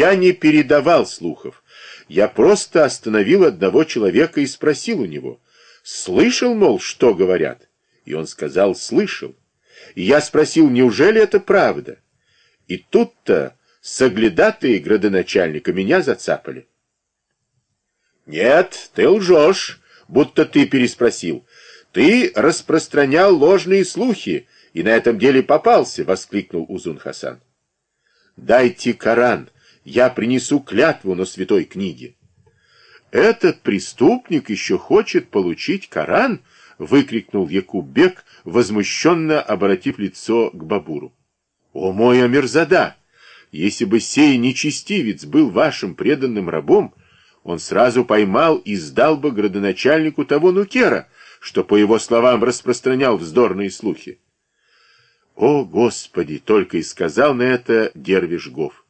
Я не передавал слухов. Я просто остановил одного человека и спросил у него. Слышал, мол, что говорят? И он сказал, слышал. И я спросил, неужели это правда? И тут-то соглядатые градоначальника меня зацапали. Нет, ты лжешь, будто ты переспросил. Ты распространял ложные слухи, и на этом деле попался, воскликнул Узун Хасан. Дайте Коран, я принесу клятву на святой книге. Этот преступник еще хочет получить Коран, выкрикнул Якуббек, возмущенно обратив лицо к Бабуру. О мой Амирзада! Если бы сей нечестивец был вашим преданным рабом, он сразу поймал и сдал бы градоначальнику того нукера, что, по его словам, распространял вздорные слухи. «О, Господи!» — только и сказал на это Дервиш Гов.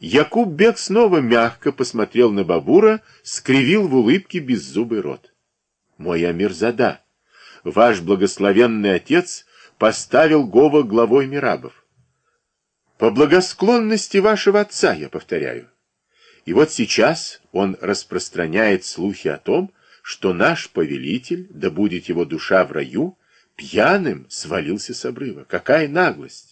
Якуб Бек снова мягко посмотрел на Бабура, скривил в улыбке беззубый рот. «Мой Амирзада, ваш благословенный отец поставил Гова главой Мирабов. По благосклонности вашего отца, я повторяю. И вот сейчас он распространяет слухи о том, что наш повелитель, да будет его душа в раю, пьяным свалился с обрыва. Какая наглость!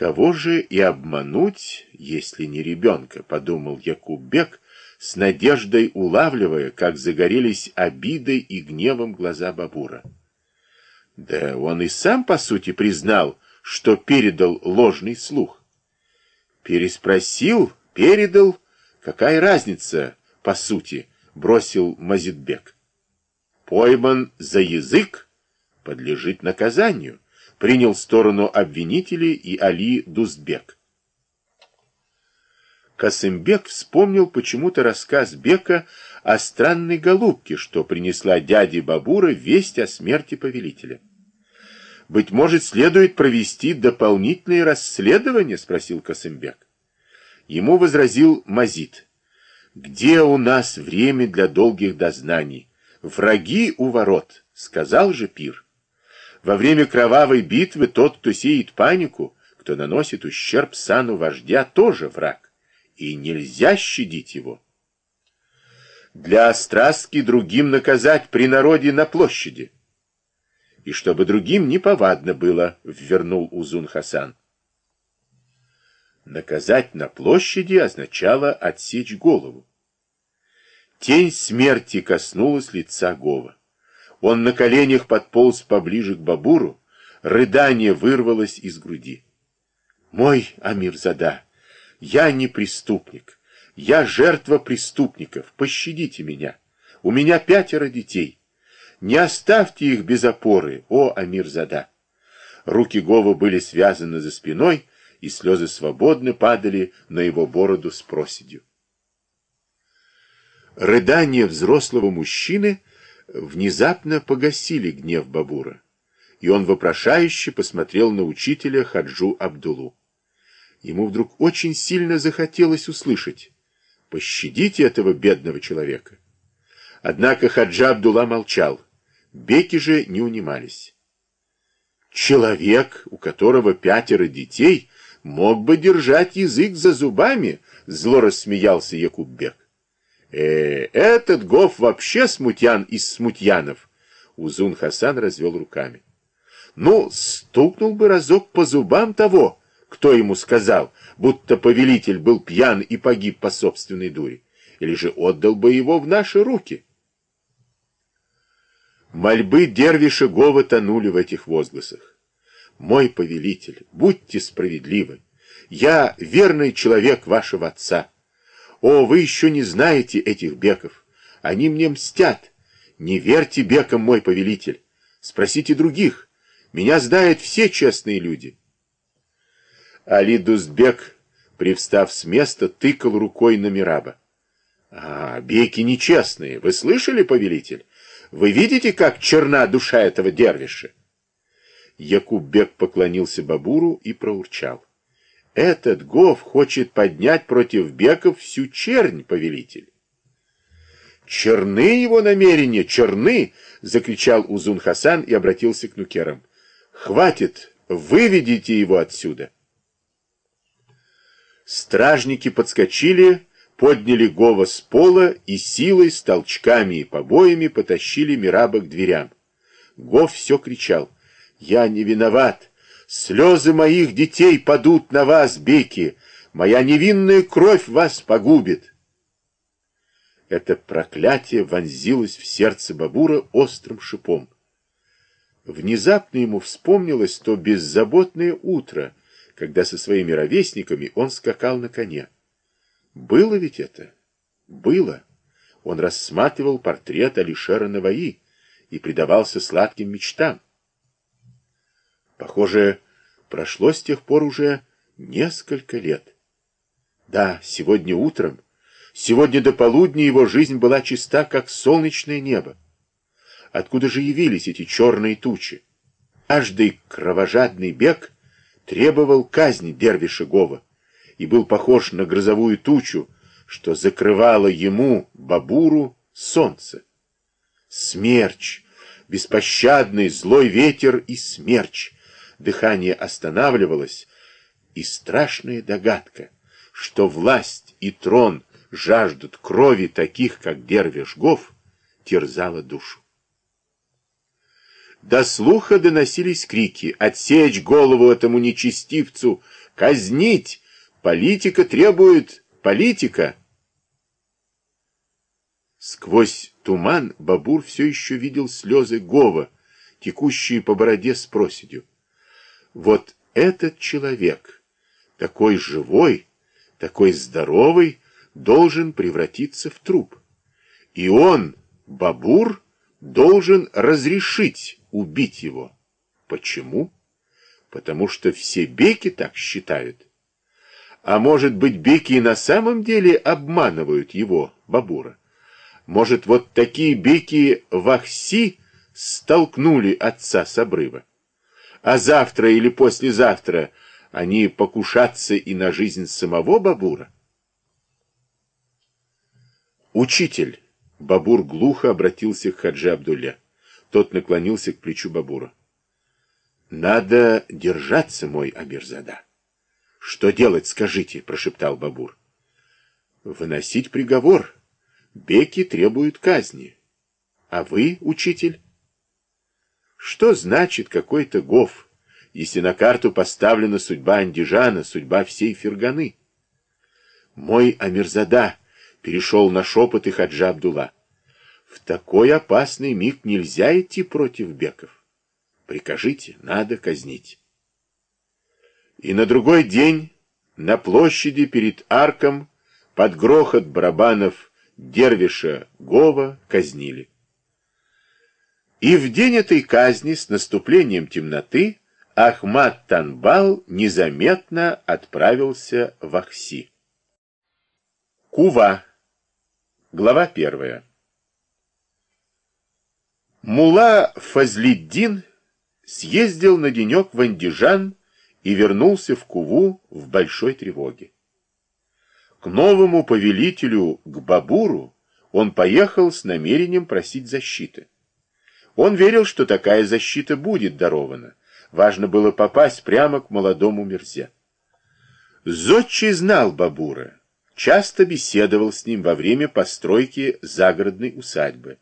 Кого же и обмануть, если не ребенка, подумал Якуббек, с надеждой улавливая, как загорелись обидой и гневом глаза Бабура. Да он и сам, по сути, признал, что передал ложный слух. Переспросил, передал, какая разница, по сути, бросил Мазидбек. Пойман за язык, подлежит наказанию, принял сторону обвинителей и Али Дузбек. Касымбек вспомнил почему-то рассказ Бека о странной голубке, что принесла дяде Бабура весть о смерти повелителя. «Быть может, следует провести дополнительные расследования?» — спросил Касымбек. Ему возразил Мазит. «Где у нас время для долгих дознаний? Враги у ворот», — сказал же Пир. Во время кровавой битвы тот, кто сеет панику, кто наносит ущерб сану вождя, тоже враг, и нельзя щадить его. Для страстки другим наказать при народе на площади. И чтобы другим неповадно было, ввернул Узун Хасан. Наказать на площади означало отсечь голову. Тень смерти коснулась лица Гова. Он на коленях подполз поближе к Бабуру, рыдание вырвалось из груди. «Мой Амирзада, я не преступник, я жертва преступников, пощадите меня. У меня пятеро детей. Не оставьте их без опоры, о Амирзада!» Руки Гова были связаны за спиной, и слезы свободно падали на его бороду с проседью. Рыдание взрослого мужчины — внезапно погасили гнев Бабура, и он вопрошающе посмотрел на учителя Хаджу Абдулу. Ему вдруг очень сильно захотелось услышать «Пощадите этого бедного человека». Однако Хаджа Абдулла молчал, беки же не унимались. «Человек, у которого пятеро детей, мог бы держать язык за зубами», — зло рассмеялся Якуббек. Э, этот Гоф вообще смутьян из смутьянов. Узун Хасан развел руками. Ну, стукнул бы разок по зубам того, кто ему сказал, будто повелитель был пьян и погиб по собственной дуре, или же отдал бы его в наши руки. Мольбы Дервиша Гова тонули в этих возгласах. «Мой повелитель, будьте справедливы. Я верный человек вашего отца. О, вы еще не знаете этих беков. Они мне мстят. Не верьте бекам, мой повелитель. Спросите других. Меня знают все честные люди. Али Дузбек, привстав с места, тыкал рукой на Мираба. А, беки нечестные. Вы слышали, повелитель? Вы видите, как черна душа этого дервиша? Якуббек поклонился Бабуру и проурчал. Этот Гов хочет поднять против беков всю чернь, повелитель. «Черны его намерения, черны!» — закричал Узун Хасан и обратился к нукерам. «Хватит, выведите его отсюда!» Стражники подскочили, подняли Гова с пола и силой, с толчками и побоями потащили Мираба к дверям. Гов все кричал. «Я не виноват! Слезы моих детей падут на вас, Беки! Моя невинная кровь вас погубит!» Это проклятие вонзилось в сердце Бабура острым шипом. Внезапно ему вспомнилось то беззаботное утро, когда со своими ровесниками он скакал на коне. Было ведь это? Было. Он рассматривал портрет Алишера Наваи и предавался сладким мечтам. Похоже, прошло с тех пор уже несколько лет. Да, сегодня утром, сегодня до полудня его жизнь была чиста, как солнечное небо. Откуда же явились эти черные тучи? Каждый кровожадный бег требовал казни Дервиша Гова и был похож на грозовую тучу, что закрывало ему, Бабуру, солнце. Смерч, беспощадный злой ветер и смерч. Дыхание останавливалось, и страшная догадка, что власть и трон жаждут крови таких, как Дервиш Гов, терзала душу. До слуха доносились крики «Отсечь голову этому нечестивцу! Казнить! Политика требует! Политика!» Сквозь туман Бабур все еще видел слезы Гова, текущие по бороде с проседью. Вот этот человек, такой живой, такой здоровый, должен превратиться в труп. И он, Бабур, должен разрешить убить его. Почему? Потому что все беки так считают. А может быть, беки и на самом деле обманывают его, Бабура? Может, вот такие беки Вахси столкнули отца с обрыва? А завтра или послезавтра они покушатся и на жизнь самого Бабура? Учитель, Бабур глухо обратился к Хаджи Абдулле. Тот наклонился к плечу Бабура. «Надо держаться, мой Амирзада». «Что делать, скажите?» — прошептал Бабур. «Выносить приговор. Беки требуют казни. А вы, учитель?» «Что значит какой-то гов, если на карту поставлена судьба Андижана, судьба всей Ферганы?» «Мой Амирзада!» — перешел на шепот и Хаджа Абдулла. В такой опасный миг нельзя идти против беков. Прикажите, надо казнить. И на другой день на площади перед арком под грохот барабанов Дервиша Гова казнили. И в день этой казни с наступлением темноты Ахмад Танбал незаметно отправился в Ахси. Кува. Глава первая. Мула Фазлиддин съездил на денек в Андижан и вернулся в Куву в большой тревоге. К новому повелителю, к Бабуру, он поехал с намерением просить защиты. Он верил, что такая защита будет дарована. Важно было попасть прямо к молодому Мерзе. Зодчий знал Бабура, часто беседовал с ним во время постройки загородной усадьбы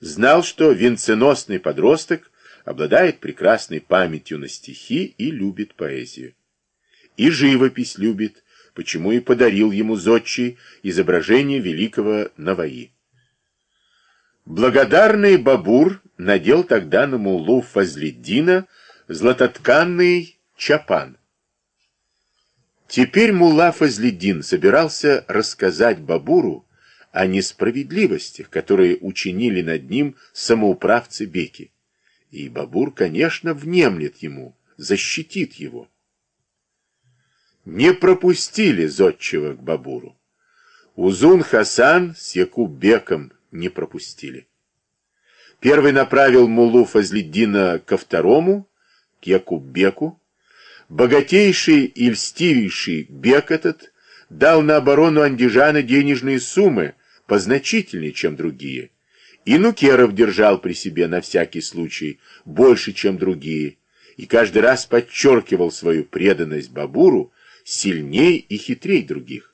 знал, что венценосный подросток обладает прекрасной памятью на стихи и любит поэзию. И живопись любит, почему и подарил ему зодчий изображение великого Наваи. Благодарный Бабур надел тогда на муллу Фазлиддина златотканный чапан. Теперь мулла Фазлиддин собирался рассказать Бабуру о несправедливостях, которые учинили над ним самоуправцы Беки. И Бабур, конечно, внемлет ему, защитит его. Не пропустили зодчего к Бабуру. Узун Хасан с Якуб Беком не пропустили. Первый направил Мулу Фазлиддина ко второму, к Якуб-беку. Богатейший и льстивейший бек этот дал на оборону Андижана денежные суммы, позначительнее, чем другие. И Нукеров держал при себе на всякий случай больше, чем другие, и каждый раз подчеркивал свою преданность Бабуру сильней и хитрей других.